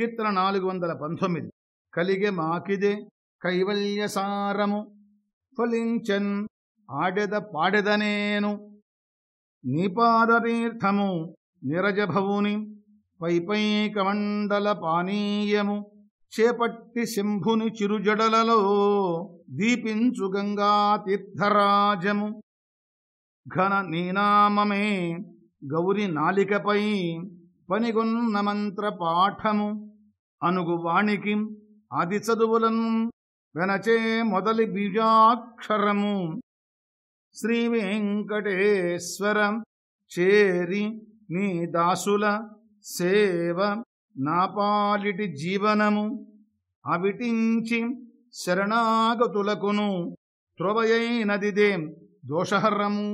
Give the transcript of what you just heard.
కీర్తన నాలుగు వందల పంతొమ్మిది. కలిగే మాకిదే కైవల్యసారము ఫలించన్ ఆడెద పాడెదనేను నీపాదతీర్థము నిరజభవుని పైపైకమండల పానీయము. చేపట్టి శంభుని చిరుజడలలో దీపించు గంగా తీర్థరాజము ఘన నీనామమే గౌరి నాలికపై పనిగొన్న మంత్ర పాఠము అనుగు వాణికి ఆది చదువులను వెనచే మొదలి బీజాక్షరము. శ్రీ వెంకటేశ్వర చేరి నీ దాసుల సేవ నాపాలిటి జీవనము. అవిటించి శరణాగతులకును త్రొవయైనదిదే దోషహరము